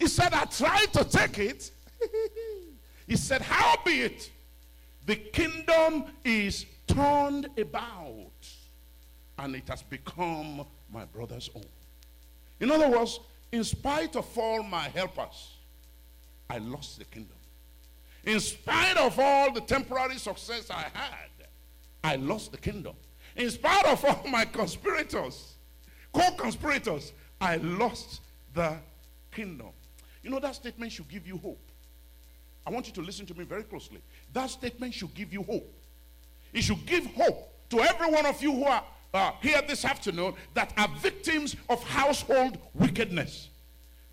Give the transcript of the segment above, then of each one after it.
He said, I tried to take it. he said, How be it? The kingdom is turned about and it has become my brother's own. In other words, in spite of all my helpers, I lost the kingdom. In spite of all the temporary success I had, I lost the kingdom. In spite of all my conspirators, co conspirators, I lost the kingdom. You know, that statement should give you hope. I want you to listen to me very closely. That statement should give you hope. It should give hope to every one of you who are uh, here this afternoon that are victims of household wickedness.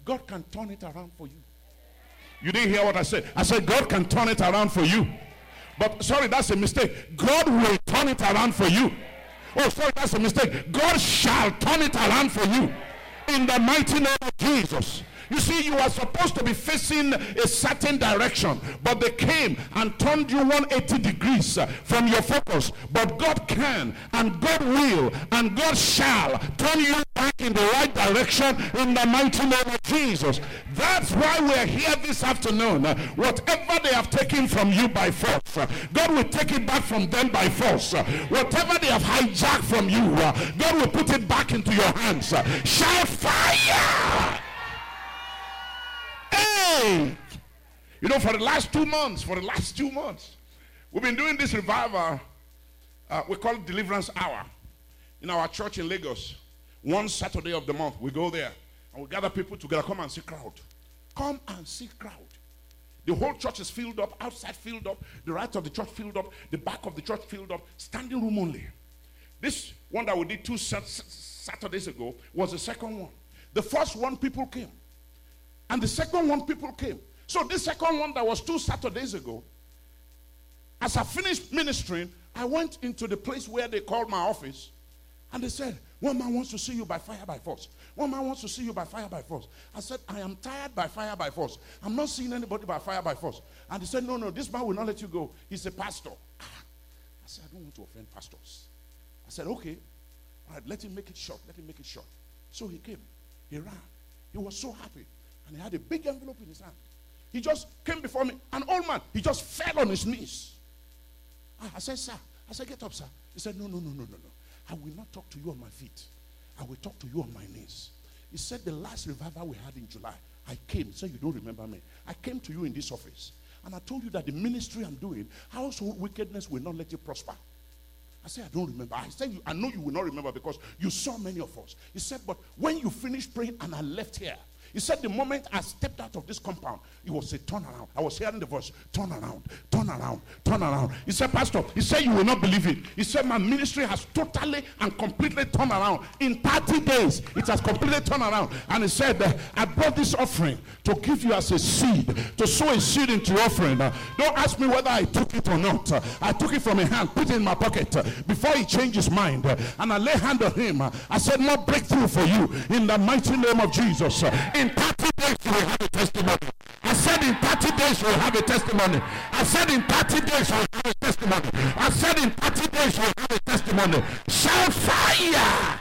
God can turn it around for you. You didn't hear what I said. I said, God can turn it around for you. But sorry, that's a mistake. God will turn it around for you. Oh, sorry, that's a mistake. God shall turn it around for you. In the mighty name of Jesus. You see, you are supposed to be facing a certain direction, but they came and turned you 180 degrees uh, from your focus. But God can, and God will, and God shall turn you back in the right direction in the mighty name of Jesus. That's why we're here this afternoon. Uh, whatever they have taken from you by force, uh, God will take it back from them by force. Whatever they have hijacked from you, God will put it back into your hands. Shout fire! Hey! You know, for the last two months, for the last two months, we've been doing this revival. Uh, we call it Deliverance Hour in our church in Lagos. One Saturday of the month, we go there and we gather people together. Come and see crowd. Come and see crowd. The whole church is filled up, outside filled up, the right of the church filled up, the back of the church filled up, standing room only. This one that we did two Saturdays ago was the second one. The first one, people came. And the second one, people came. So this second one that was two Saturdays ago, as I finished ministering, I went into the place where they called my office. And they said, one man wants to see you by fire by force. One man wants to see you by fire by force. I said, I am tired by fire by force. I'm not seeing anybody by fire by force. And they said, No, no, this man will not let you go. He's a pastor. Ah. I said, I don't want to offend pastors. I said, Okay. All right, let him make it short. Let him make it short. So he came. He ran. He was so happy. And he had a big envelope in his hand. He just came before me, an old man. He just fell on his knees. Ah, I said, Sir. I said, Get up, sir. He said, No, no, no, no, no, no. I will not talk to you on my feet. I will talk to you on my knees. He said, The last revival we had in July, I came. Say, You don't remember me. I came to you in this office. And I told you that the ministry I'm doing, household wickedness will not let you prosper. I said, I don't remember. I said, I know you will not remember because you saw many of us. He said, but when you finished praying and I left here, he said, The moment I stepped out of this compound, it was a turnaround. I was hearing the voice, turn around, turn around, turn around. He said, Pastor, he said, You will not believe it. He said, My ministry has totally and completely turned around. In 30 days, it has completely turned around. And he said, uh, I brought this offering to give you as a seed, to sow a seed into your offering. Uh, don't ask me whether I took it or not. Uh, I took it from a hand, put it in my pocket before he changed his mind. And I lay hand on him. I said, More breakthrough for you in the mighty name of Jesus. In 30 days, you will have a testimony. I said in 30 days you'll have a testimony. I said in 30 days you'll have a testimony. I said in 30 days you'll have a testimony. Shout fire!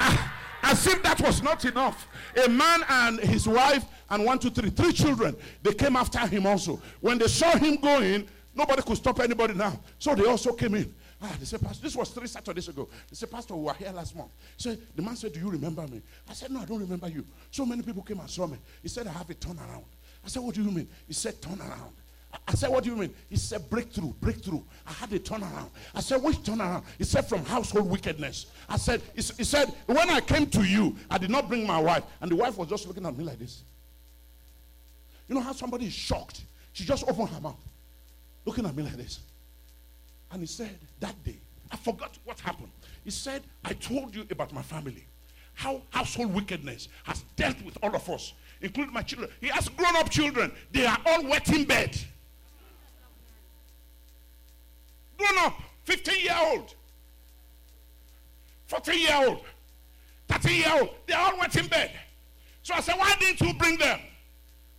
Ah, as if that was not enough. A man and his wife and one, two, three, three children, they came after him also. When they saw him going, nobody could stop anybody now. So they also came in. Ah, they said, Pastor, this was three Saturdays ago. They said, Pastor, we were here last month. He said, the man said, Do you remember me? I said, No, I don't remember you. So many people came and saw me. He said, I have a turnaround. I said, What do you mean? He said, Turnaround. I said, What do you mean? He said, Breakthrough, breakthrough. I had a turnaround. I said, Which turnaround? He said, From household wickedness. I said, He said, When I came to you, I did not bring my wife. And the wife was just looking at me like this. You know how somebody is shocked? She just opened her mouth, looking at me like this. And he said, That day, I forgot what happened. He said, I told you about my family. How household wickedness has dealt with all of us, including my children. He has grown up children. They are all wet in bed. Grown up, 15 year old, 14 year old, 13 year old. They are all wet in bed. So I said, Why didn't you bring them?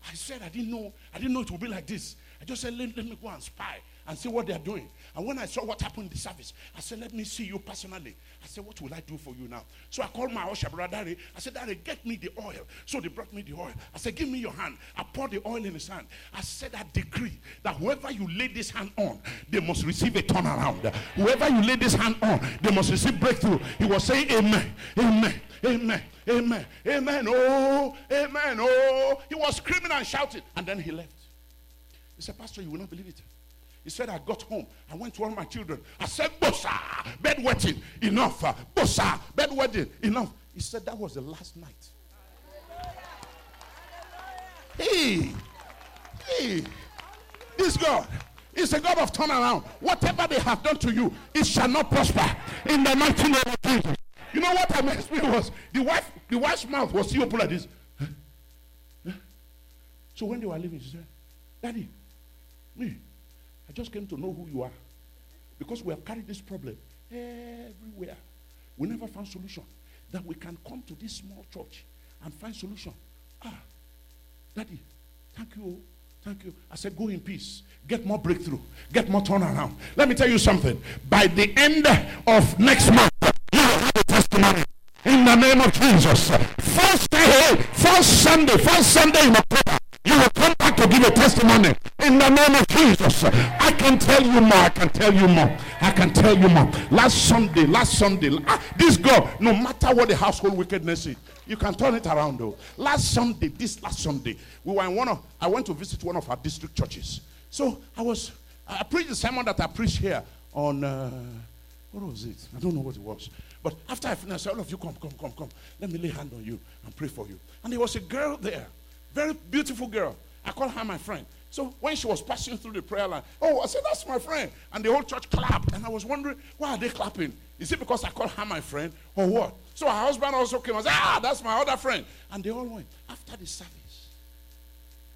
I said, I didn't know. I didn't know it would be like this. I just said, let, let me go and spy. and see what they are doing. And when I saw what happened in the service, I said, Let me see you personally. I said, What will I do for you now? So I called my usher, brother Daddy. I said, Daddy, get me the oil. So they brought me the oil. I said, Give me your hand. I poured the oil in his hand. I said, I decree that whoever you lay this hand on, they must receive a turnaround. Whoever you lay this hand on, they must receive breakthrough. He was saying, Amen, Amen, Amen, Amen, Amen, oh, Amen, oh. He was screaming and shouting, and then he left. He said, Pastor, you will not believe it. He said, I got home. I went to all my children. I said, Bossa, bedwetting, enough. Bossa, bedwetting, enough. He said, that was the last night. Hey, hey, this God is a God of turnaround. Whatever they have done to you, it shall not prosper in the mighty name of Jesus. You know what amazed me was the wife, the wife's mouth was still open like this. So when they were leaving, she said, Daddy, me, I just came to know who you are. Because we have carried this problem everywhere. We never found solution. That we can come to this small church and find solution. Ah, Daddy, thank you. Thank you. I said, go in peace. Get more breakthrough. Get more turnaround. Let me tell you something. By the end of next month, you will have a testimony. In the name of Jesus. First day, first Sunday, first Sunday in October, you will come to give a testimony in the name of Jesus. I can tell you more. I can tell you more. I can tell you more. Last Sunday, last Sunday, ah, this girl, no matter what the household wickedness is, you can turn it around though. Last Sunday, this last Sunday, we were in one of, I went to visit one of our district churches. So I was, I preached the sermon that I preached here on, uh, what was it? I don't know what it was. But after I finished, all of you come, come, come, come. Let me lay hand on you and pray for you. And there was a girl there very beautiful girl. I call her my friend. So when she was passing through the prayer line, oh, I said, that's my friend. And the whole church clapped. And I was wondering, why are they clapping? Is it because I call her my friend or what? So her husband also came and said, ah, that's my other friend. And they all went. After the service,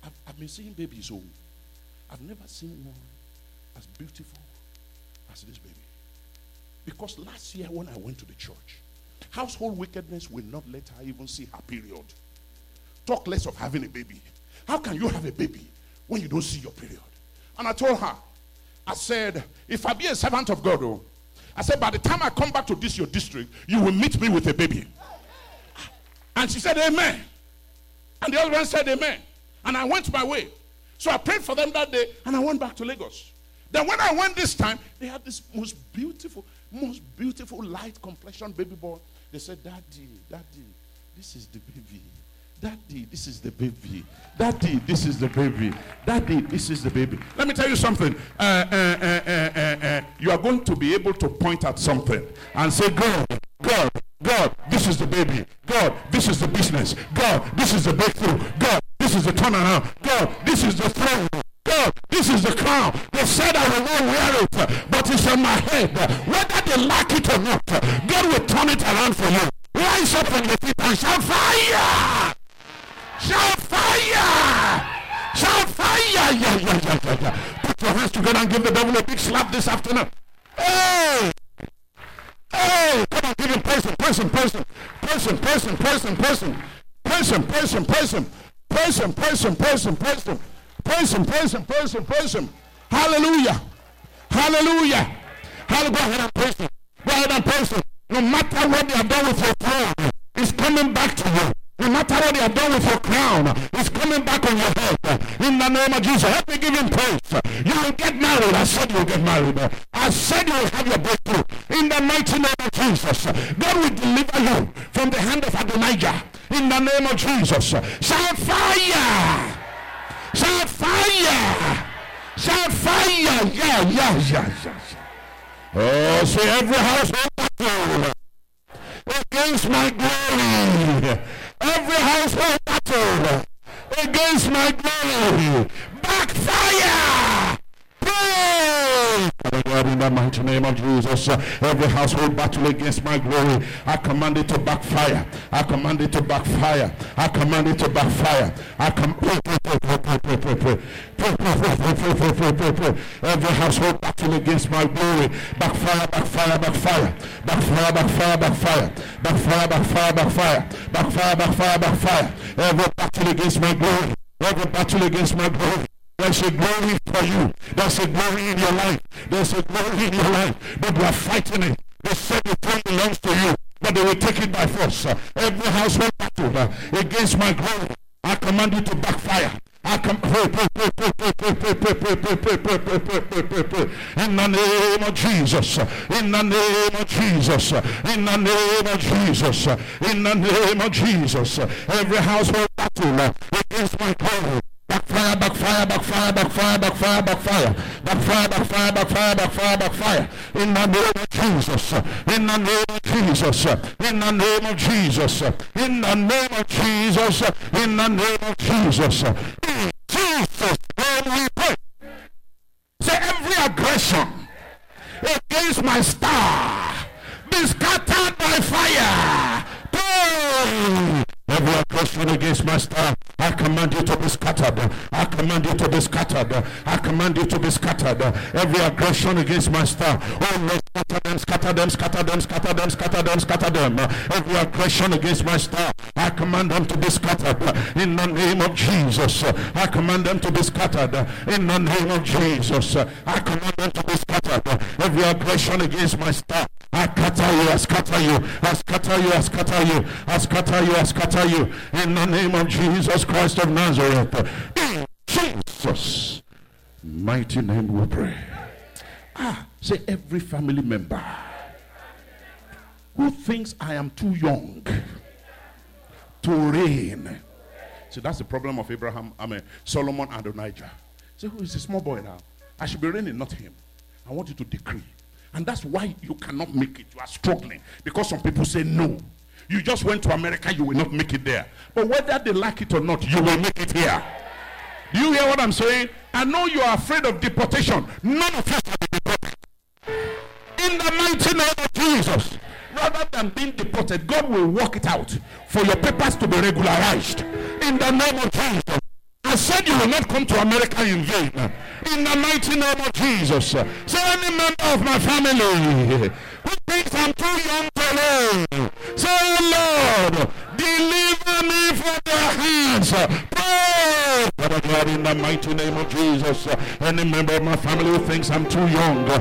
I've, I've been seeing babies, oh, I've never seen one as beautiful as this baby. Because last year when I went to the church, household wickedness will not let her even see her period. Talk less of having a baby. How can you have a baby when you don't see your period? And I told her, I said, if I be a servant of God, oh, I said, by the time I come back to this your district, you will meet me with a baby. And she said, Amen. And the other one said, Amen. And I went my way. So I prayed for them that day and I went back to Lagos. Then when I went this time, they had this most beautiful, most beautiful light complexion baby boy. They said, Daddy, Daddy, this is the baby. Daddy, this is the baby. Daddy, this is the baby. Daddy, this is the baby. Let me tell you something. Uh, uh, uh, uh, uh, uh you are going to be able to point at something and say, God, God, God, this is the baby. God, this is the business. God, this is the breakthrough. God, this is the turnaround. God, this is the throne. God, this is the crown. They said I will not wear it, but it's on my head. Whether they like it or not, God will turn it around for you. Rise up on your feet and shout fire! Shout fire! Shout fire! Yeah, yeah, yeah, yeah, yeah. Put your hands together and give the devil a big slap this afternoon. Hey! Hey! Come on, give him person, person, person, person, person, person, person, person, person, person, person, person, person, person, person, person, person, person. Hallelujah! Hallelujah! Hallelujah! Go ahead and person. Go ahead and person. No matter what they have done with your throne, it's coming back to you. No matter what they have done with your crown, it's coming back on your head. In the name of Jesus, let me give him praise. You will get married. I said you will get married. I said you will have your breakthrough. In the mighty name of Jesus, God will deliver you from the hand of Adonijah. In the name of Jesus, shout fire! Shout fire! Shout fire! Yeah, yeah, yeah, yeah. Oh, see every household battle against my glory every household battle against my glory backfire. Pray. Father in the mighty name of Jesus, uh, every household battle against my glory, I command it to backfire. I command it to backfire. I command it to backfire. I command every household battle against my glory, backfire, backfire, backfire, backfire, backfire, backfire, backfire, backfire, backfire, backfire, backfire, backfire. Every battle against my glory, every battle against my glory. There's a glory for you. There's a glory in your life. There's a glory in your life. But we are fighting it. They said the throne belongs to you, but they will take it by force. Every household battle uh, against my glory, I command you to backfire. I come in the name of Jesus. In the name of Jesus. In the name of Jesus. In the name of Jesus. Every household battle against my glory. Backfire, backfire, backfire, backfire, backfire, backfire, backfire, backfire, backfire, backfire. In the name of Jesus. In the name of Jesus. In the name of Jesus. In the name of Jesus. In the name of Jesus. In Jesus' name we pray. Say every aggression against my star be scattered by fire. Every aggression against my star, I command you to be scattered. I command you to be scattered. I command you to be scattered. Every aggression against my star, oh Lord, scatter them, scatter them, scatter them, scatter them, scatter them, scatter them. Every aggression against my star, I command them to be scattered. In the name of Jesus, I command them to be scattered. In the name of Jesus, I command them to be scattered. Every aggression against my star, I scatter you, I scatter you, I scatter you, I scatter you, I scatter you, I scatter you. In the name of Jesus Christ of Nazareth. In Jesus' mighty name we pray. Ah, say every family member who thinks I am too young to reign. See, that's the problem of Abraham, I mean, Solomon and Adonijah. Say, who is a small boy now? I should be reigning, not him. I want you to decree and that's why you cannot make it. You are struggling. Because some people say no. You just went to America, you will not make it there. But whether they like it or not, you will make it here. Do you hear what I'm saying? I know you are afraid of deportation. None of us. In the mighty name of Jesus. Rather than being deported, God will work it out for your papers to be regularized. In the name of Jesus. I said you will not come to America in vain. In the mighty name of Jesus. Say any member of my family who thinks I'm too young to. Say, oh Lord, deliver me from their hands. Pray. Father God, in the mighty name of Jesus. Any member of my family who thinks I'm too young to.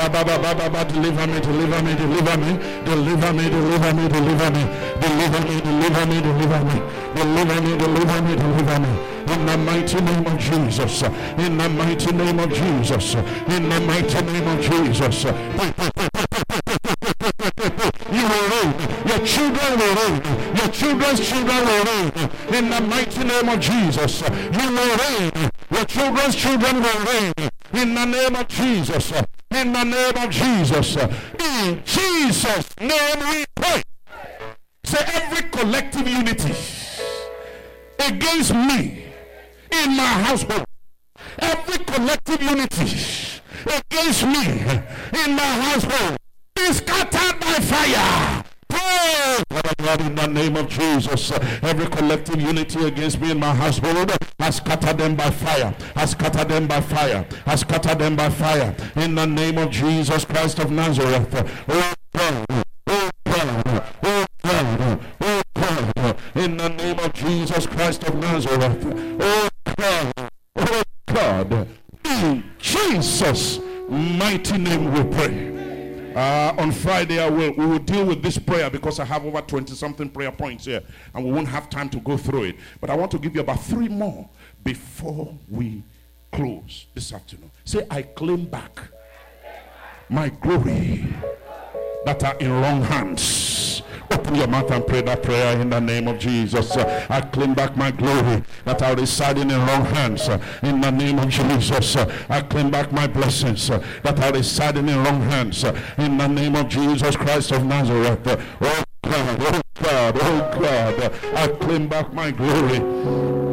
Baba, Baba, Baba, deliver me, deliver me, deliver me, deliver me, deliver me, deliver me, deliver me, deliver me, deliver me, deliver me, deliver me, deliver me. In the mighty name of Jesus, in the mighty name of Jesus, in the mighty name of Jesus. Your children will reign. Your children's children will reign. In the mighty name of Jesus, you will reign. Your children's children will reign. In the name of Jesus in the name of Jesus. In Jesus' name we pray. Say every collective unity against me in my household. Every collective unity against me in my household is scattered by fire. Pray, Father God, in the name of Jesus. Every collective unity against me and my household, I scatter them by fire. I scatter them by fire. I scatter them by fire. In the name of Jesus Christ of Nazareth. Oh God, oh God, oh God, oh God. In the name of Jesus Christ of Nazareth. Oh God, oh God. In Jesus' mighty name we pray. Uh, on Friday, I will, we will deal with this prayer because I have over 20 something prayer points here and we won't have time to go through it. But I want to give you about three more before we close this afternoon. Say, I claim back my glory that are in wrong hands. Open your mouth and pray that prayer in the name of Jesus. I claim back my glory that are residing in wrong hands. In the name of Jesus. I claim back my blessings that are residing in wrong hands. in the name of Jesus Christ of Nazareth. oh God, oh God, oh God. I claim back my glory.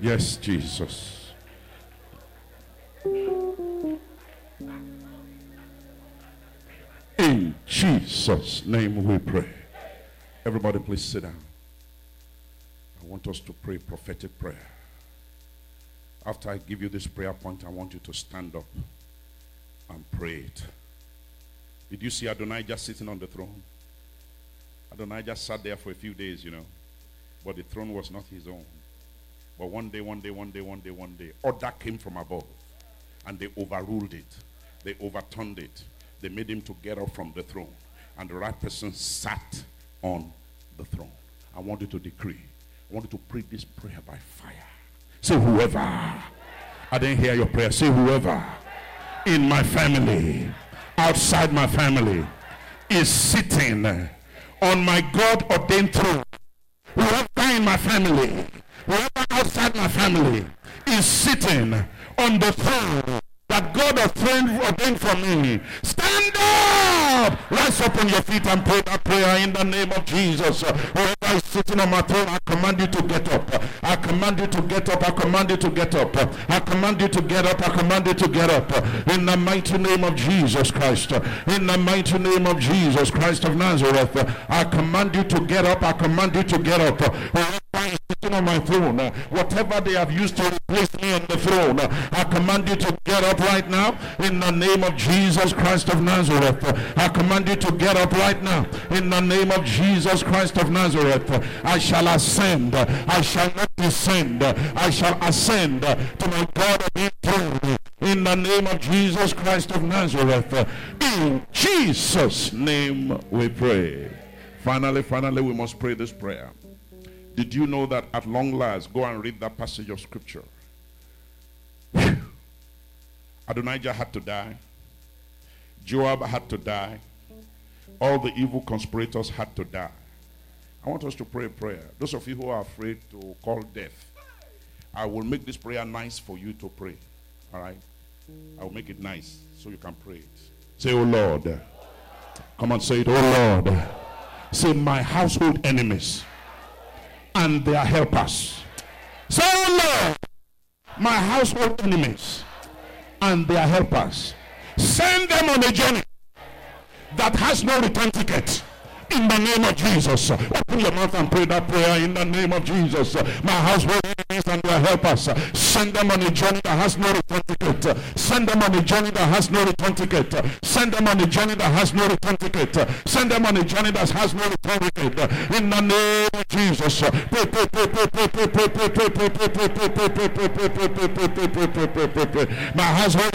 Yes, Jesus. In Jesus' name we pray. Everybody, please sit down. I want us to pray prophetic prayer. After I give you this prayer point, I want you to stand up and pray it. Did you see Adonijah sitting on the throne? Adonijah sat there for a few days, you know, but the throne was not his own. But one day, one day, one day, one day, one day, order came from above, and they overruled it. They overturned it. They made him to get up from the throne, and the right person sat on the throne. I want you to decree. I want you to pray this prayer by fire. Say, whoever. I didn't hear your prayer. Say, whoever in my family, outside my family, is sitting on my God ordained throne. Whoever in my family, whoever outside my family, is sitting on the throne that God has ordained for me. Stand up! Rise up on your feet and pray that prayer in the name of Jesus. Whoever is sitting on my throne, I command you to get up. I command you to get up. I command you to get up. I command you to get up. I command you to get up. In the mighty name of Jesus Christ. In the mighty name of Jesus Christ of Nazareth. I command you to get up. I command you to get up. Is sitting on my throne, whatever they have used to replace me on the throne, I command you to get up right now in the name of Jesus Christ of Nazareth. I command you to get up right now in the name of Jesus Christ of Nazareth. I shall ascend. I shall not descend. I shall ascend to my God of throne in the name of Jesus Christ of Nazareth. In Jesus' name we pray. Finally, finally, we must pray this prayer. Did you know that at long last, go and read that passage of scripture. Adonijah had to die. Joab had to die. All the evil conspirators had to die. I want us to pray a prayer. Those of you who are afraid to call death, I will make this prayer nice for you to pray. All right? I will make it nice so you can pray it. Say, Oh Lord. Come on, say it. Oh Lord. Say, My household enemies and their helpers. Say, Oh Lord. My household enemies and their helpers. Send them on a journey that has no return ticket in the name of Jesus. Open your mouth and pray that prayer in the name of Jesus. My household enemies and their helpers. Send them on a journey that has no return ticket. Send them on a journey that has no return ticket. Send them on a journey that has no return ticket. Send them on a journey that has no return ticket. In the name of Jesus. My household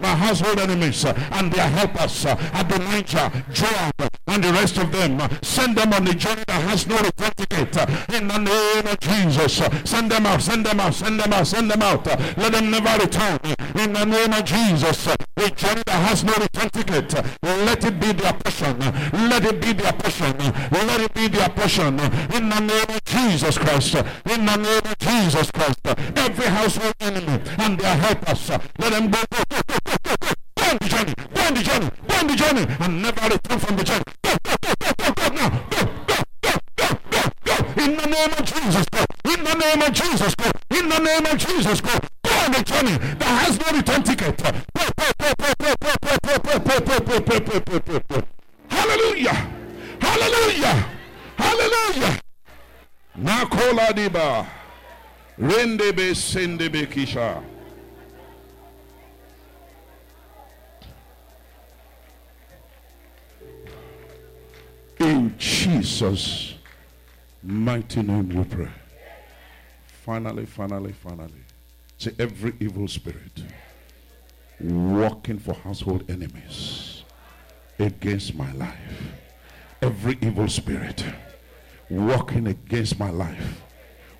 my household enemies and their helpers, Adonijah, Joab, and the rest of them. Send them on a journey that has no return ticket. In the name of Jesus. Send them out, send them out, send them out, send them out. Let them never return. In the name of Jesus. A journey has no return ticket. Let it be their portion. Let it be their portion. Let it be their portion. In the name of Jesus Christ. In the name of Jesus Christ. Every household enemy and their helpers. Let them go, go, go, go, go, go, go. Go on the journey. Go on the journey. Go on the journey. And never return from the journey. Go, go, go, go, go, go now. Go, go, go, go, go. In the name of Jesus, go. In the name of Jesus, go. In the name of Jesus, go. Go on the journey that has no return ticket. Hallelujah. Hallelujah. Hallelujah. Nakola diba. Rendebe sendebe kisha. In Jesus' mighty name we pray. Finally, finally, finally. Say every evil spirit working for household enemies against my life. Every evil spirit working against my life.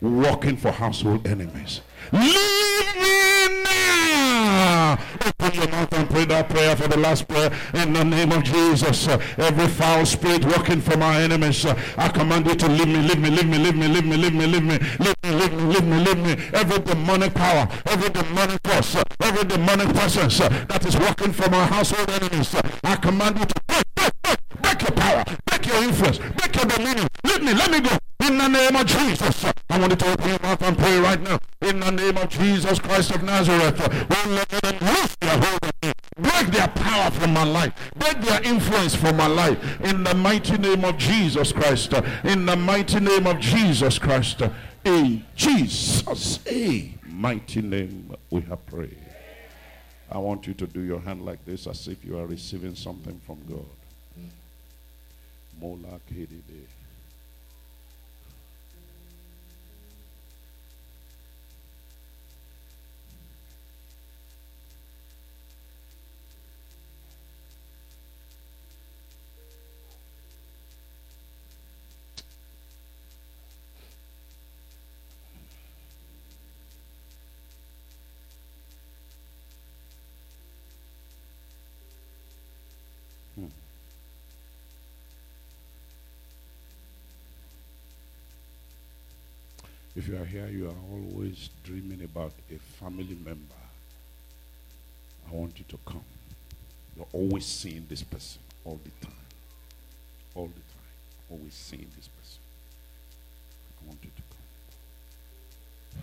Working for household enemies. Leave. Open your mouth and pray that prayer for the last prayer in the name of Jesus. Every foul spirit working for my enemies, I command you to leave me, leave me, leave me, leave me, leave me, leave me, leave me, leave me, leave me, leave me, leave me. Every demonic power, every demonic force, every demonic presence that is working for my household enemies, I command you to break, break, break, break your power, break your influence, break your dominion. Leave me, let me go. In the name of Jesus. I want you to open your mouth and pray right now. In the name of Jesus Christ of Nazareth. Their. Break their power from my life. Break their influence from my life. In the mighty name of Jesus Christ. In the mighty name of Jesus Christ. In Jesus' a mighty name we have prayed. I want you to do your hand like this as if you are receiving something from God. Mola Kedibe. If you are here, you are always dreaming about a family member. I want you to come. You're always seeing this person all the time. All the time. Always seeing this person. I want you to come.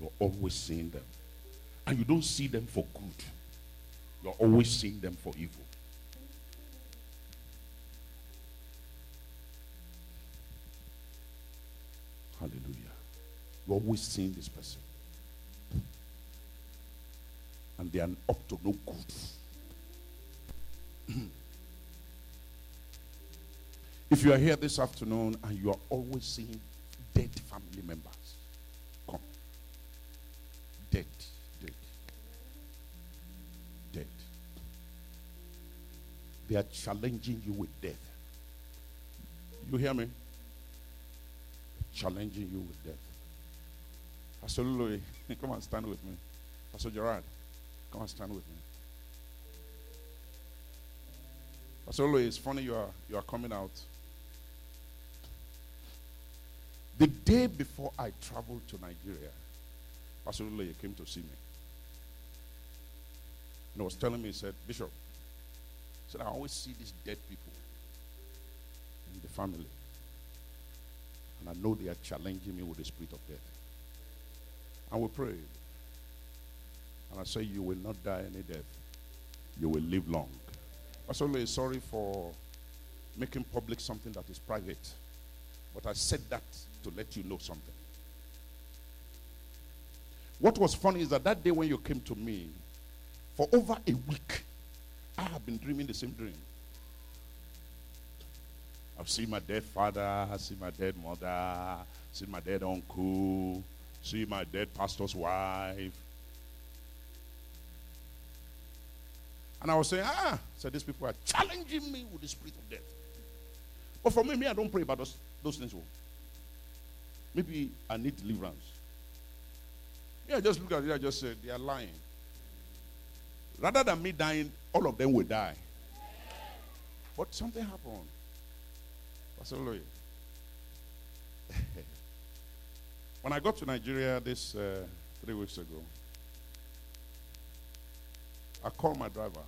You're always seeing them. And you don't see them for good. You're always seeing them for evil. Hallelujah. You're always seeing this person. And they are up to no good. if you are here this afternoon and you are always seeing dead family members, come. Dead, dead, dead. They are challenging you with death. You hear me? Challenging you with death. Pastor Louis, come and stand with me. Pastor Gerard, come and stand with me. Pastor Louis, it's funny you are, you are coming out. The day before I traveled to Nigeria, Pastor Louis came to see me. And he was telling me, he said, Bishop, he said, I always see these dead people in the family. And I know they are challenging me with the spirit of death. And we prayed. And I say, You will not die any death. You will live long. Pastor is sorry for making public something that is private. But I said that to let you know something. What was funny is that that day when you came to me, for over a week, I have been dreaming the same dream. I've seen my dead father, I've seen my dead mother, I've seen my dead uncle, seen my dead pastor's wife. And I was saying, ah, so these people are challenging me with the spirit of death. But for me, me, I don't pray about those, those things. Oh. Maybe I need deliverance. Yeah, just look at it, I just said, they are lying. Rather than me dying, all of them will die. But something happened. Louis. when I got to Nigeria this uh, three weeks ago, I called my driver.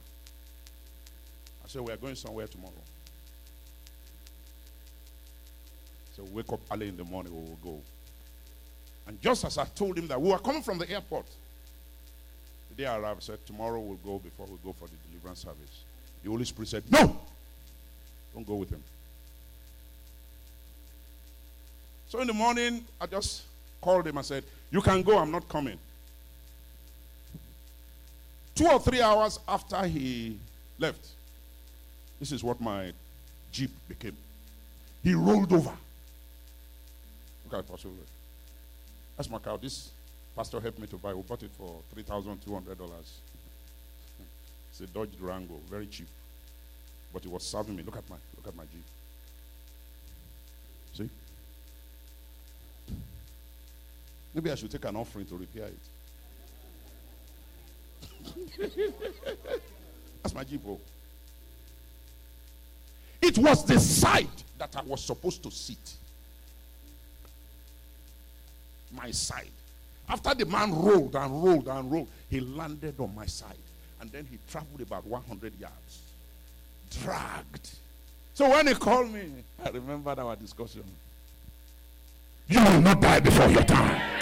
I said, We are going somewhere tomorrow. So wake up early in the morning, we will go. And just as I told him that we were coming from the airport, the day I arrived, I said, Tomorrow we'll go before we go for the deliverance service. The Holy Spirit said, No! Don't go with him. So in the morning, I just called him and said, You can go, I'm not coming. Two or three hours after he left, this is what my Jeep became. He rolled over. Look at Pastor. That's my car. This pastor helped me to buy. We bought it for $3,200. It's a Dodge Durango, very cheap. But it was serving me. Look at my look at my Jeep. See? Maybe I should take an offering to repair it. That's my Jeep. It was the side that I was supposed to sit. My side. After the man rolled and rolled and rolled, he landed on my side. And then he traveled about 100 yards. Dragged. So when he called me, I remembered our discussion. You will not die before your time.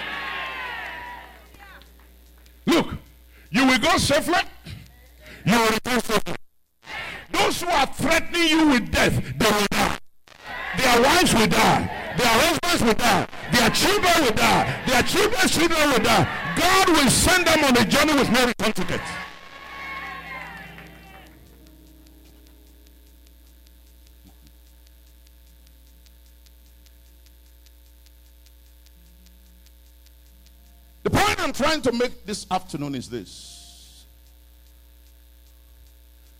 Look, go safely, you will return safely. Those who are threatening you with death, they will die. Their wives will die. Their husbands will die. Their children will die. Their children's children will die. God will send them on a journey with no return ticket. The point I'm trying to make this afternoon is this.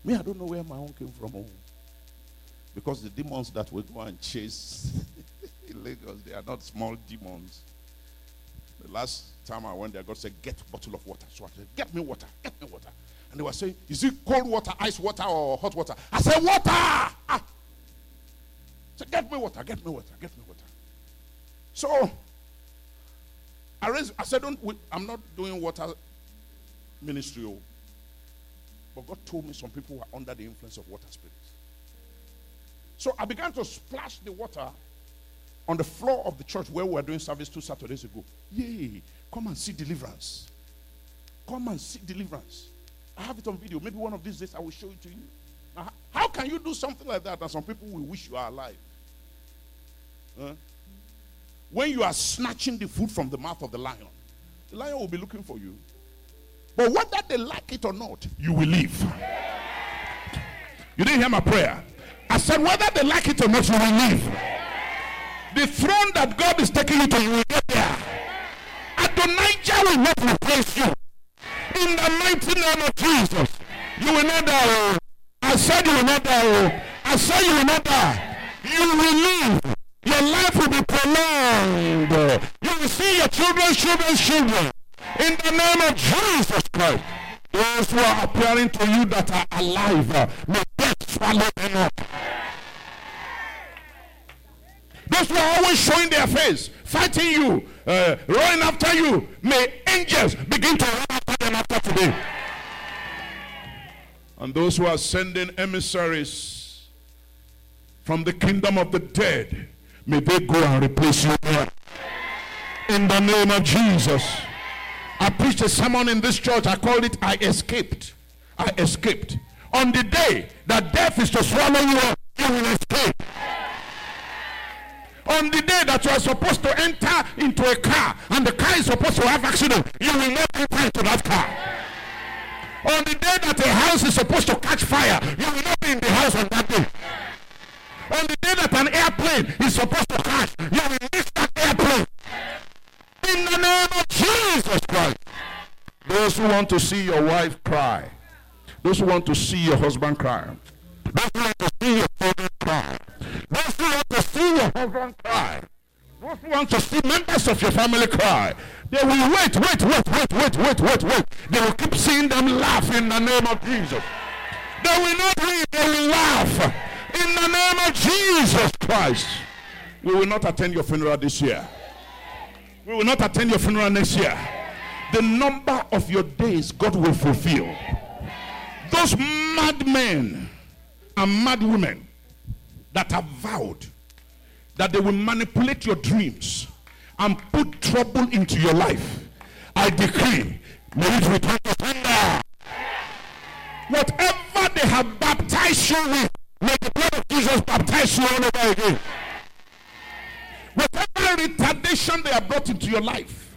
Me, I don't know where my own came from. Oh. Because the demons that will go and chase in Lagos, they are not small demons. The last time I went there, God said, Get a bottle of water. So I said, Get me water, get me water. And they were saying, Is it cold water, ice water, or hot water? I said, Water! Ah. So get me water, get me water, get me water. So I, raised, I said, Don't I'm not doing water ministry. But God told me some people were under the influence of water spirits. So I began to splash the water on the floor of the church where we were doing service two Saturdays ago. Yay! Come and see deliverance. Come and see deliverance. I have it on video. Maybe one of these days I will show it to you. Now, how can you do something like that and some people will wish you are alive? Huh? When you are snatching the food from the mouth of the lion, the lion will be looking for you. But whether they like it or not, you will leave. You didn't hear my prayer. I said, whether they like it or not, you will leave. The throne that God is taking you to, you will get there. Adonijah will not replace you. In the mighty name of Jesus, you will not die. Oh. I said you will not die. Oh. I said you will not die. You will live. Your life will be prolonged. You will see your children's children's children. In the name of Jesus Christ. Those who are appearing to you that are alive, may death swallow them up. Those who are always showing their face, fighting you, uh, running after you, may angels begin to run after them after today. And those who are sending emissaries from the kingdom of the dead, may they go and replace you. In the name of Jesus. I preached a sermon in this church. I called it I Escaped. I Escaped. On the day that death is to swallow you up, you will escape. On the day that you are supposed to enter into a car and the car is supposed to have accident, you will not enter into that car. On the day that a house is supposed to catch fire, you will not be in the house on that day. On the day that an airplane is supposed to crash, you will miss that airplane. In the name of Jesus Christ. Those who want to see your wife cry, those who want to see your husband cry, those who want to see your children cry, those who want to see your husband cry, those who want to see members of your family cry, they will wait, wait, wait, wait, wait, wait, wait, wait. They will keep seeing them laugh in the name of Jesus. They will not weep, they will laugh in the name of Jesus Christ. We will not attend your funeral this year. We will not attend your funeral next year. The number of your days God will fulfill. Those mad men and mad women that have vowed that they will manipulate your dreams and put trouble into your life. I decree, may it return to sender. Whatever they have baptized you with, may the blood of Jesus baptize you all over again. Whatever retardation they have brought into your life,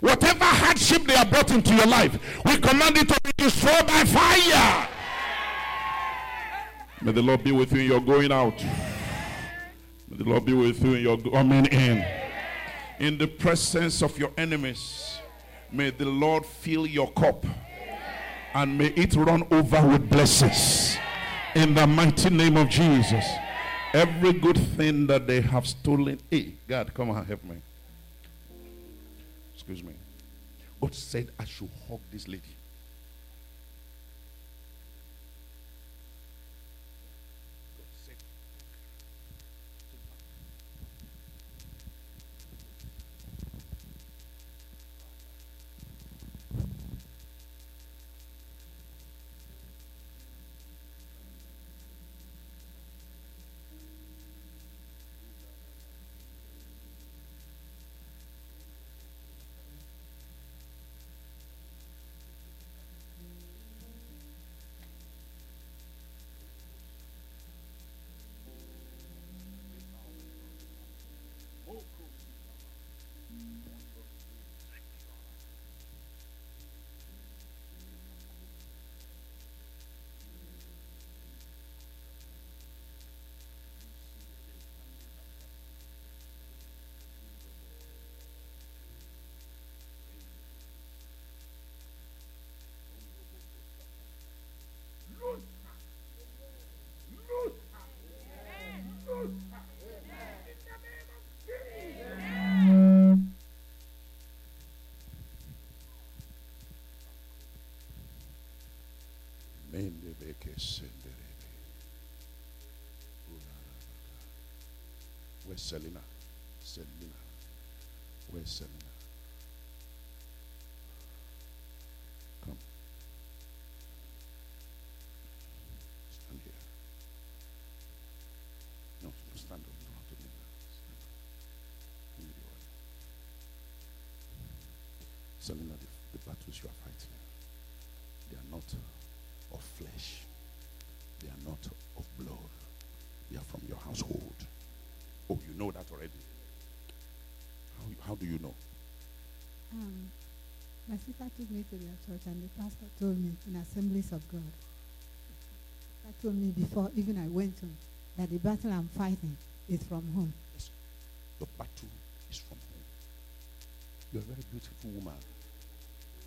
whatever hardship they have brought into your life, we command it to be destroyed by fire. May the Lord be with you in your going out. May the Lord be with you in your coming in. In the presence of your enemies, may the Lord fill your cup and may it run over with blessings. In the mighty name of Jesus. Every good thing that they have stolen. Hey, God, come and help me. Excuse me. God said I should hug this lady. Where's Selena? Selena. Where's Selena? Come. Stand here. No, no stand up. Don't to. The. Selena, the, the battles you are fighting, they are not of flesh. They are not of blood. They are from your household. Oh, you know that already. How, how do you know? Um, my sister took me to their church, and the pastor told me in Assemblies of God. That told me before even I went home that the battle I'm fighting is from home. Your battle is from home. You're a very beautiful woman.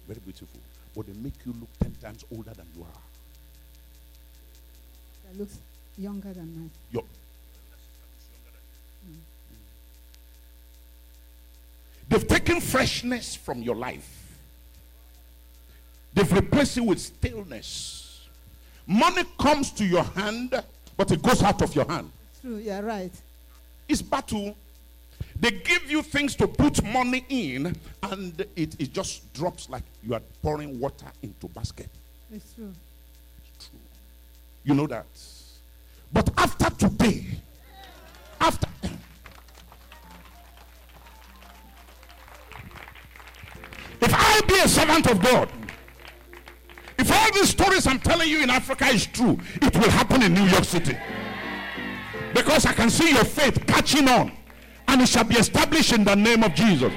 Very beautiful. But they make you look ten times older than you are. That looks younger than mine. Your They've taken freshness from your life. They've replaced it with stillness. Money comes to your hand, but it goes out of your hand. True, you're right. It's battle. They give you things to put money in, and it, it just drops like you are pouring water into basket. It's. True. You know that. But after today, after if I be a servant of God, if all these stories I'm telling you in Africa is true, it will happen in New York City. Because I can see your faith catching on, and it shall be established in the name of Jesus.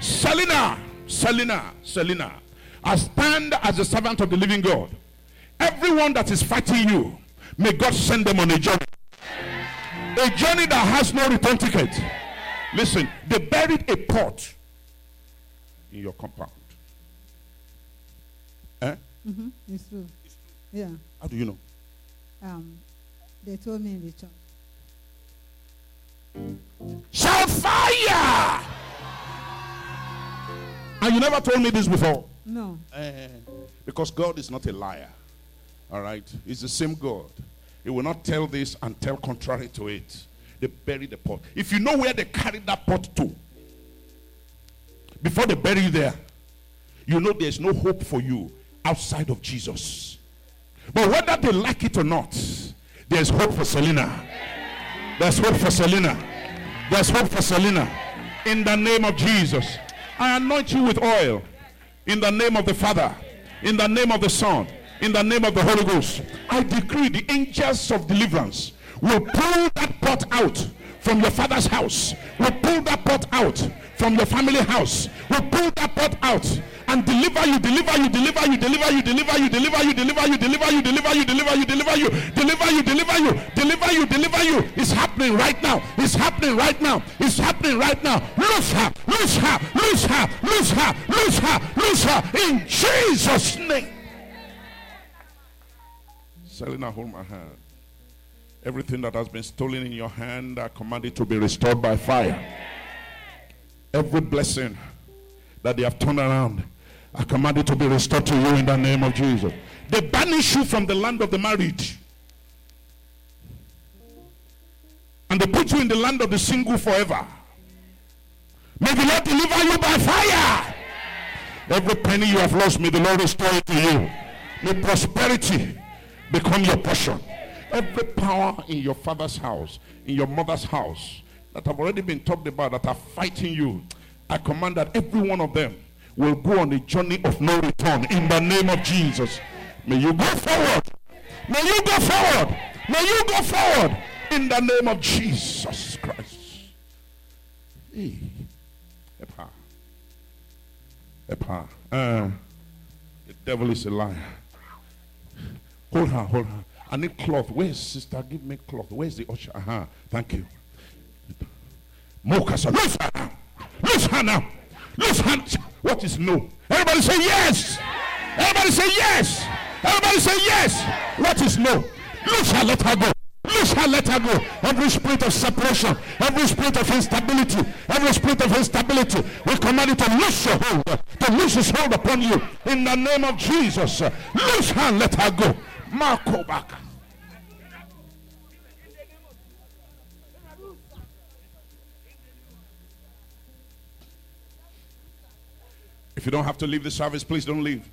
Selina, Selina, Selina, I stand as a servant of the living God. Everyone that is fighting you, may God send them on a journey. A journey that has no return ticket. Listen, they buried a pot in your compound. Eh? Mm-hmm. It's true. Yeah. How do you know? Um, they told me in the church. Shout fire! And you never told me this before. No. Eh, because God is not a liar. All right? It's the same God. He will not tell this and tell contrary to it. They bury the pot. If you know where they carried that pot to, before they bury you there, you know there's no hope for you outside of Jesus. But whether they like it or not, there's hope for Selena. There's hope for Selena. There's hope for Selena. In the name of Jesus, I anoint you with oil. In the name of the Father, in the name of the Son, in the name of the Holy Ghost, I decree the angels of deliverance will pull that pot out from your father's house, will pull that pot out from your family house, will pull that pot out and deliver you, deliver you, deliver you, deliver you, deliver you, deliver you, deliver you, deliver you, deliver you, deliver you, deliver you, deliver you, deliver you, deliver you, deliver you. It's happening right now. It's happening right now. It's happening right now. Loose her, loose her, loose her, loose her, loose her, loose her in Jesus' name. Selena, hold my hand. Everything that has been stolen in your hand, I command it to be restored by fire. Every blessing that they have turned around, I command it to be restored to you in the name of Jesus. They banish you from the land of the married. And they put you in the land of the single forever. May the Lord deliver you by fire. Every penny you have lost, may the Lord restore it to you. May prosperity become your portion. Every power in your father's house, in your mother's house, that have already been talked about, that are fighting you, I command that every one of them will go on a journey of no return in the name of Jesus. May you go forward. May you go forward. May you go forward in the name of Jesus Christ. Hey. Epa. Epa. Uh, the devil is a liar. Hold her, hold her. I need cloth. Where's sister? Give me cloth. Where's the usher? Uh-huh. Thank you. Mokasa. Loose her. Loose her now. Loose her. What is no? Everybody say yes. Everybody say yes. Everybody say yes. What is no? Loose her. Let her go. Loose her. Let her go. Every spirit of separation, every spirit of instability, every spirit of instability, we command it to loose your hold, to loose his hold upon you in the name of Jesus. Loose her. Let her go. Makobaka. If you don't have to leave the service, please don't leave.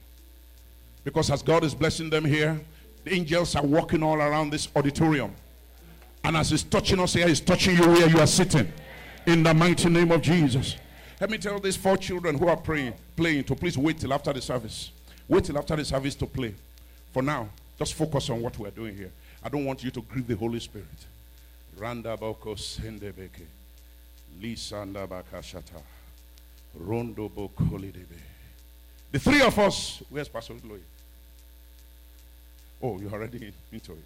Because as God is blessing them here, the angels are walking all around this auditorium. And as He's touching us here, He's touching you where you are sitting. In the mighty name of Jesus. Let me tell these four children who are praying, playing to please wait till after the service. Wait till after the service to play. For now, just focus on what we're doing here. I don't want you to grieve the Holy Spirit. Randa boko sendebeke. Lisanda bakashata. Rondo bokolidebe. The three of us, where's Pastor Chloe? Oh, you're already into it.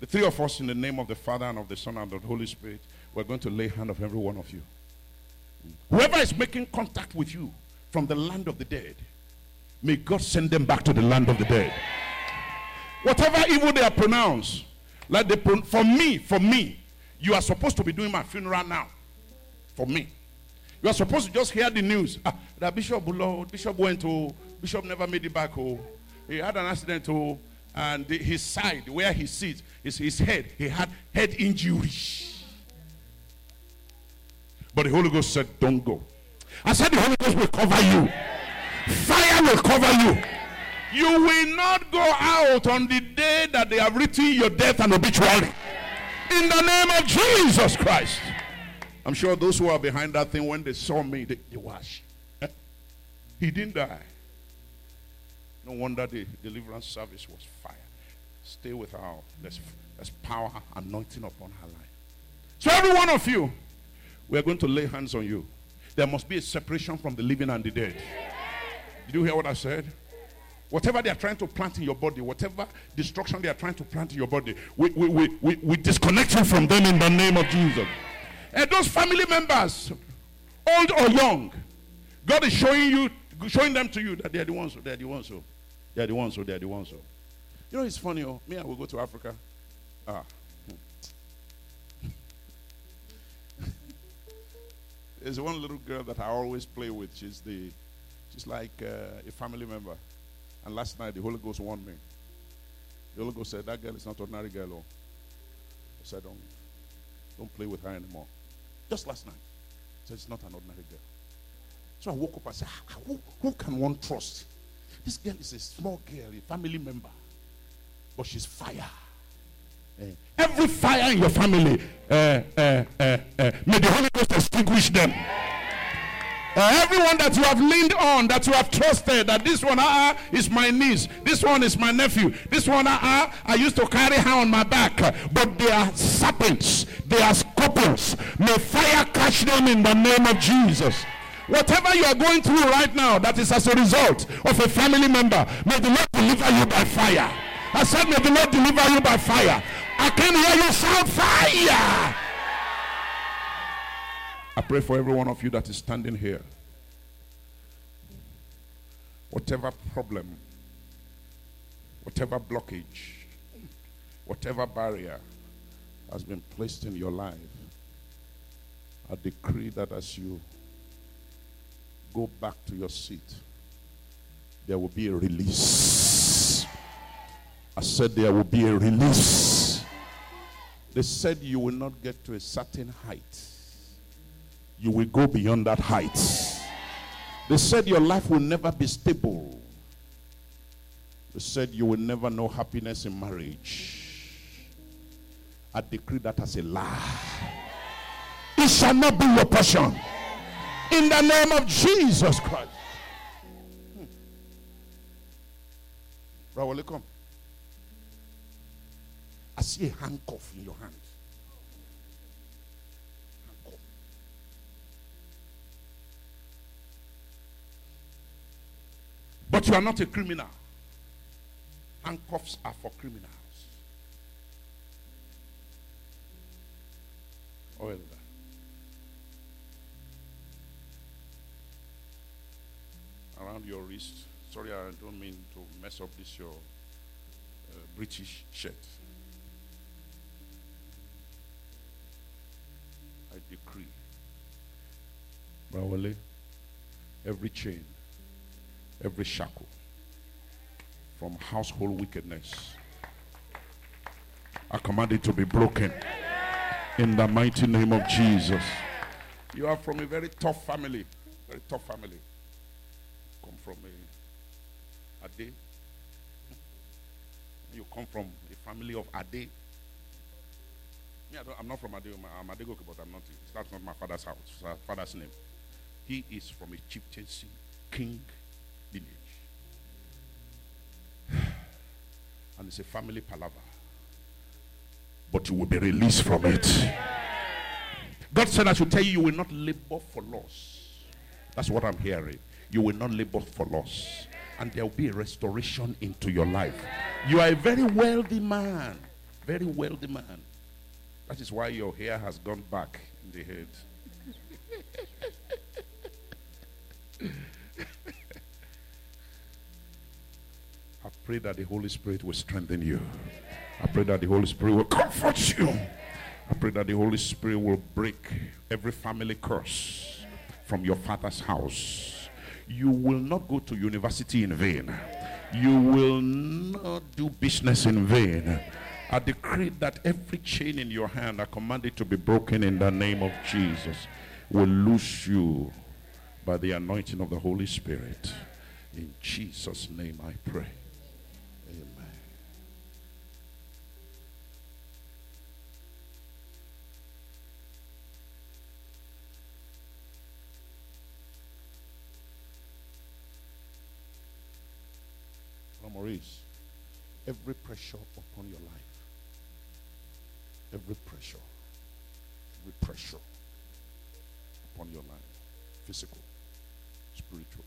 The three of us, in the name of the Father and of the Son and of the Holy Spirit, we're going to lay hand of every one of you. Whoever is making contact with you from the land of the dead, may God send them back to the land of the dead. Whatever evil they are pronounced, like they pro- for me, for me, you are supposed to be doing my funeral now. For me. You are supposed to just hear the news. Ah, that Bishop Lord, Bishop went to, Bishop never made it back. Oh, he had an accident. Oh, and the- his side, where he sits, is his head. He had head injury. But the Holy Ghost said, Don't go. I said, The Holy Ghost will cover you, fire will cover you. You will not go out on the day that they have written your death and obituary. In the name of Jesus Christ. I'm sure those who are behind that thing, when they saw me, they, they wash. Eh? He didn't die. No wonder the deliverance service was fire. Stay with her. There's, there's power, anointing upon her life. So, every one of you, we are going to lay hands on you. There must be a separation from the living and the dead. Did you hear what I said? Whatever they are trying to plant in your body, whatever destruction they are trying to plant in your body, we, we, we, we, we disconnect you from them in the name of Jesus. And those family members, old or young, God is showing you, showing them to you that they are the ones, they are the ones, so they are the ones, so they are the ones. So. You know, it's funny, oh, me, I will go to Africa. Ah. There's one little girl that I always play with. She's the, she's like uh, a family member. And last night the Holy Ghost warned me. The Holy Ghost said, "That girl is not an ordinary girl." Oh. I said, "Don't, don't play with her anymore." Just last night, said it's not an ordinary girl. So I woke up and said, "Ah, who, who can one trust? This girl is a small girl, a family member, but she's fire." Eh, Every fire in your family, uh, uh, may the Holy Ghost extinguish them. Uh, everyone that you have leaned on, that you have trusted, that this one uh, is my niece, this one is my nephew, this one uh, I used to carry her on my back, uh, but they are serpents, they are scorpions. May fire catch them in the name of Jesus. Whatever you are going through right now, that is as a result of a family member, may the Lord deliver you by fire. I said, may the Lord deliver you by fire. I can hear you shout fire. I pray for every one of you that is standing here. Whatever problem, whatever blockage, whatever barrier has been placed in your life, I decree that as you go back to your seat, there will be a release. I said there will be a release. They said you will not get to a certain height you will go beyond that height. They said your life will never be stable. They said you will never know happiness in marriage. I decree that as a lie. It shall not be your portion. In the name of Jesus Christ. Hmm. Come. I see a handcuff in your hand. Handcuff. But you are not a criminal. Handcuffs are for criminals. Oil that. Around your wrist. Sorry, I don't mean to mess up this your uh, British shirt. I decree. Brawale, every chain every shackle from household wickedness I command it to be broken. In the mighty name of Jesus. You are from a very tough family. Very tough family. Come from a Ade. You come from a family of Ade. Me, I am not from Ade. I'm Adegoke, but I'm not. That's not my father's house. Father's name. He is from a chieftaincy, king And it's a family palaver. But you will be released from it. God said, I should tell you, you will not labor for loss. That's what I'm hearing. You will not labor for loss. And there will be a restoration into your life. You are a very wealthy man. Very wealthy man. That is why your hair has gone back in the head. I pray that the Holy Spirit will strengthen you. I pray that the Holy Spirit will comfort you. I pray that the Holy Spirit will break every family curse from your father's house. You will not go to university in vain. You will not do business in vain. I decree that every chain in your hand, I command it to be broken in the name of Jesus, will loose you by the anointing of the Holy Spirit. In Jesus' name I pray. Maurice, every pressure upon your life, every pressure, every pressure upon your life, physical, spiritual.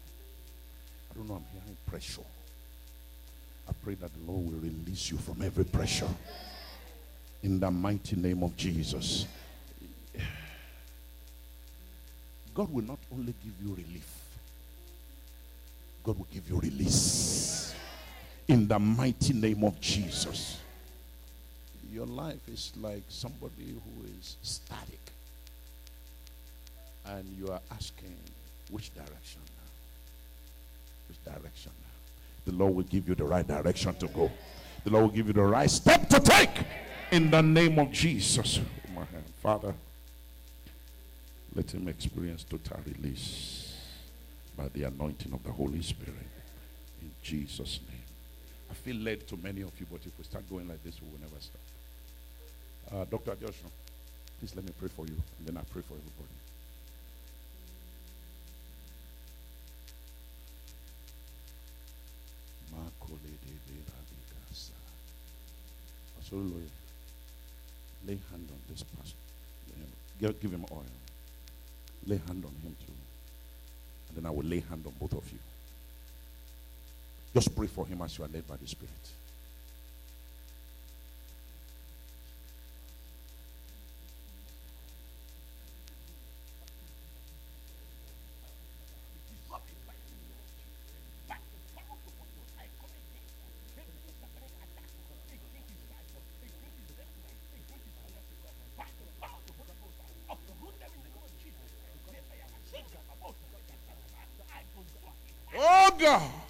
I don't know, I'm hearing pressure. I pray that the Lord will release you from every pressure. In the mighty name of Jesus. God will not only give you relief, God will give you release in the mighty name of Jesus. Your life is like somebody who is static. And you are asking, which direction now? Which direction now? The Lord will give you the right direction to go. The Lord will give you the right step to take in the name of Jesus. My. Father, let him experience total release by the anointing of the Holy Spirit. In Jesus' name. I feel led to many of you, but if we start going like this, we will never stop. Uh, Dr. Joshua, please let me pray for you, and then I pray for everybody. Lay hand on this pastor. Give, give him oil. Lay hand on him too. And then I will lay hand on both of you. Just pray for him as you are led by the Spirit. Oh God.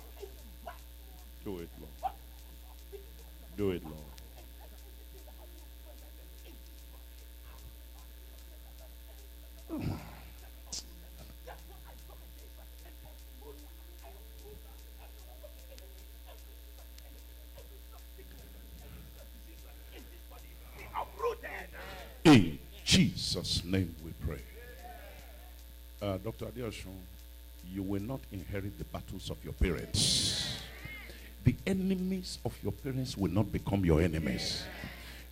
In Jesus' name we pray. Uh, Dr. Adeoshun, you will not inherit the battles of your parents. The enemies of your parents will not become your enemies.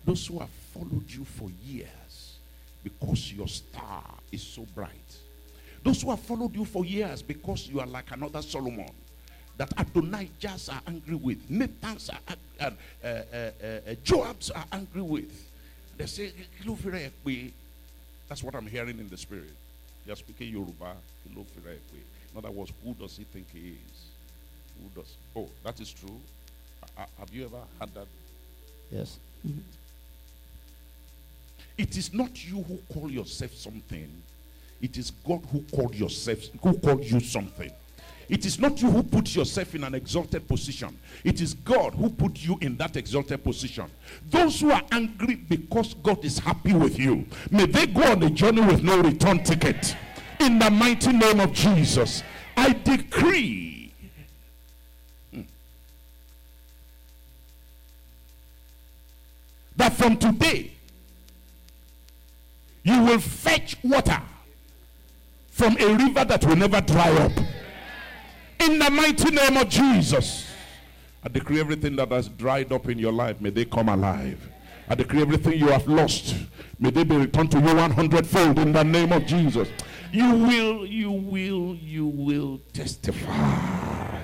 Those who have followed you for years because your star is so bright. Those who have followed you for years because you are like another Solomon that Adonijahs are angry with, Nathans are, uh, uh, uh, Joabs are angry with. They say, that's what I'm hearing in the spirit. You're speaking Yoruba. In other words, who does he think he is? Who does? Oh, that is true. Have you ever had that? Yes. Mm-hmm. It is not you who call yourself something. It is God who called yourself, who called you something. It is not you who put yourself in an exalted position. It is God who put you in that exalted position. Those who are angry because God is happy with you, may they go on a journey with no return ticket. In the mighty name of Jesus, I decree. Hmm, That from today, you will fetch water from a river that will never dry up. In the mighty name of Jesus. I decree everything that has dried up in your life, may they come alive. I decree everything you have lost, may they be returned to you 100 fold in the name of Jesus. You will, you will, you will testify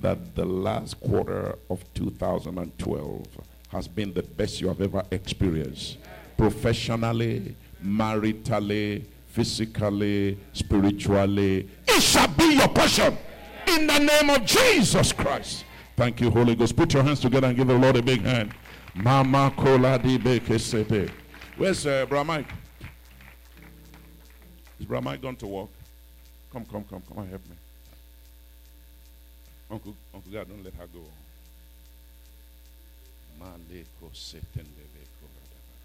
that the last quarter of 2012 has been the best you have ever experienced. Professionally, maritally, physically, spiritually. It shall be your portion in the name of Jesus Christ. Thank you, Holy Ghost. Put your hands together and give the Lord a big hand. Mama Kola di Bekesete. Where's uh, Bra Mike? Is Bra Mike gone to work? Come, come, come, come and help me. Uncle, Uncle God, don't let her go. Maleko setendele koradaba.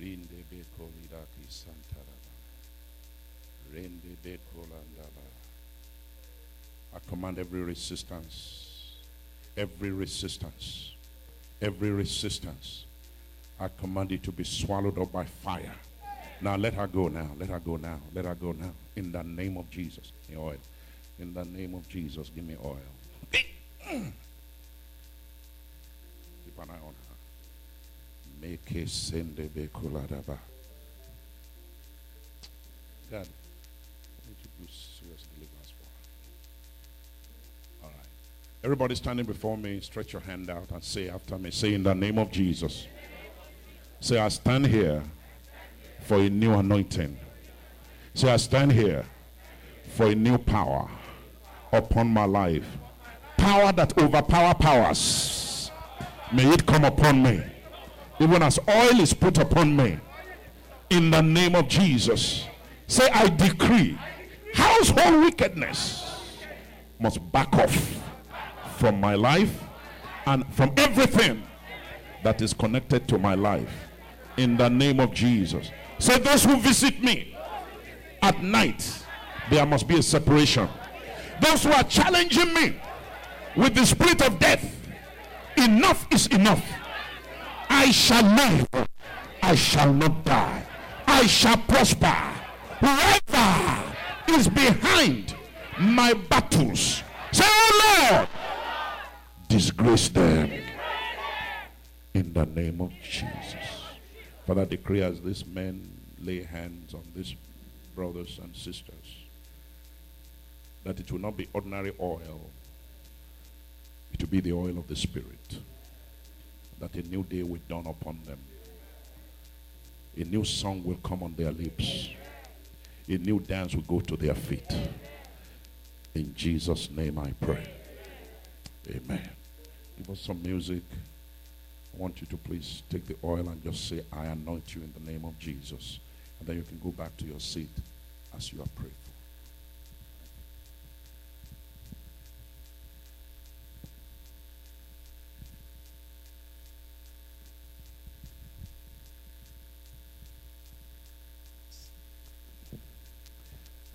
Rinde beko lidaki santaraba. Rende beko landaba. I command every resistance, every resistance, every resistance. I command it to be swallowed up by fire. Now let her go now. Let her go now. Let her go now. In the name of Jesus. Give me oil. In the name of Jesus, give me oil. Keep an eye on her. Make it send bekuladaba. God, I need to do serious deliverance for her. All right. Everybody standing before me, stretch your hand out and say after me. Say in the name of Jesus. Say, I stand here for a new anointing. Say, I stand here for a new power upon my life. Power that overpower powers. May it come upon me. Even as oil is put upon me. In the name of Jesus. Say, I decree household wickedness must back off from my life and from everything that is connected to my life. In the name of Jesus. Say, those who visit me at night, there must be a separation. Those who are challenging me with the spirit of death, enough is enough. I shall live, I shall not die, I shall prosper. Whoever is behind my battles, say, Oh Lord, disgrace them in the name of Jesus. Father, decree as these men lay hands on these brothers and sisters that it will not be ordinary oil, it will be the oil of the Spirit. That a new day will dawn upon them. A new song will come on their lips. A new dance will go to their feet. In Jesus' name I pray. Amen. Give us some music. I want you to please take the oil and just say, I anoint you in the name of Jesus. And then you can go back to your seat as you are prayed for.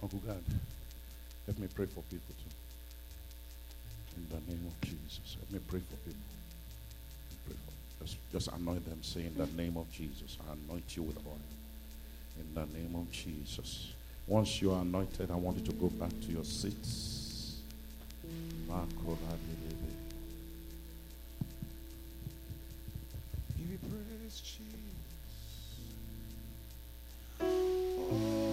Uncle God, let me pray for people too. In the name of Jesus, let me pray for people. Pray for just, just anoint them, say in the name of Jesus, I anoint you with oil. In the name of Jesus. Once you are anointed, I want you to go back to your seats. Give you praise, Jesus. Fall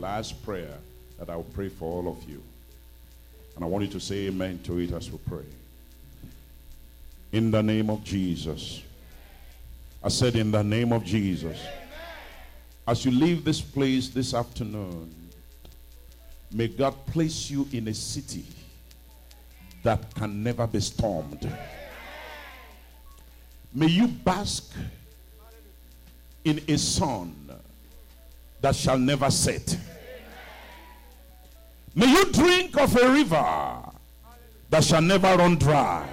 last prayer that I will pray for all of you. And I want you to say amen to it as we pray. In the name of Jesus. I said, in the name of Jesus. As you leave this place this afternoon, may God place you in a city that can never be stormed. May you bask in a sun that shall never set. May you drink of a river that shall never run dry.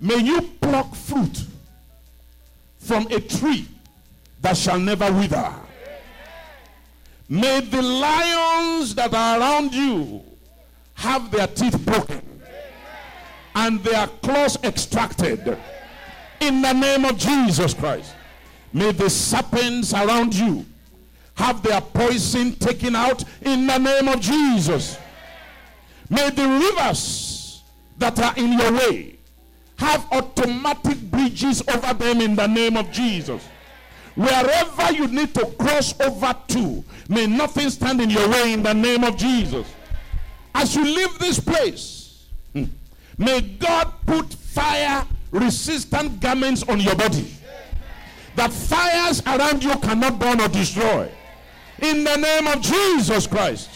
May you pluck fruit from a tree that shall never wither. May the lions that are around you have their teeth broken and their claws extracted in the name of Jesus Christ. May the serpents around you have their poison taken out in the name of Jesus. May the rivers that are in your way have automatic bridges over them in the name of Jesus. Wherever you need to cross over to, may nothing stand in your way in the name of Jesus. As you leave this place, hmm, may God put fire resistant garments on your body that fires around you cannot burn or destroy. In the name of Jesus Christ,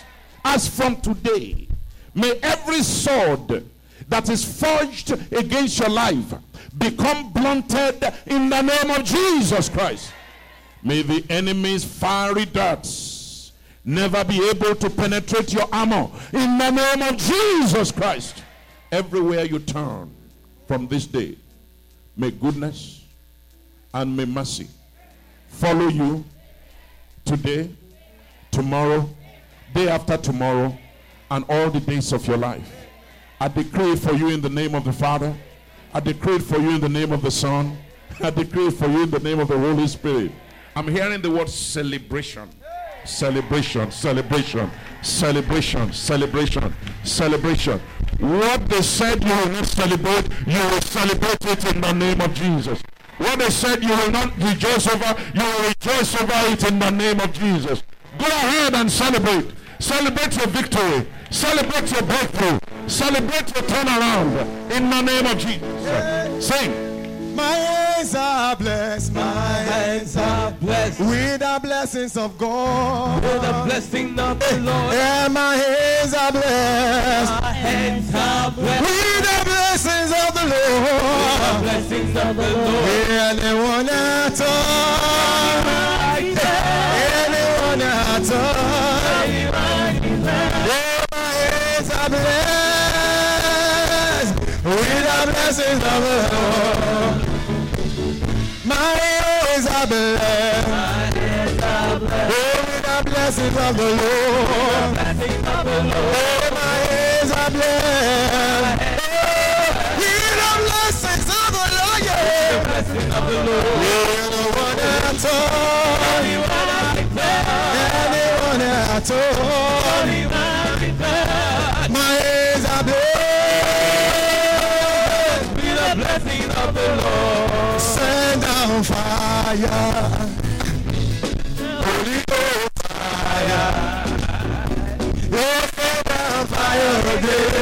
as from today, may every sword that is forged against your life become blunted in the name of Jesus Christ. May the enemy's fiery darts never be able to penetrate your armor in the name of Jesus Christ. Everywhere you turn from this day, may goodness and may mercy follow you today, tomorrow, day after tomorrow, and all the days of your life. I decree for you in the name of the Father. I decree for you in the name of the Son. I decree for you in the name of the Holy Spirit. I'm hearing the word celebration. Celebration, celebration, celebration, celebration, celebration. What they said you will not celebrate, you will celebrate it in the name of Jesus. What they said you will not rejoice over, you will rejoice over it in the name of Jesus. Go ahead and celebrate. Celebrate your victory. Celebrate your breakthrough. Celebrate your turnaround in the name of Jesus. Sing. My hands are blessed. My hands are blessed with the blessings of God. with the blessing of the Lord. Yeah, my hands are blessed My hands are blessed with the blessings of the with the Lord. blessings of the Lord. Anyone at all, blessings of the Lord. My are blessed. Oh, with the blessings of the Lord. Oh, my are blessed. Oh, with the blessings of the Lord. You're the. My hands are blessed. With the blessing of. Send down fire. Holy fire. Send down fire.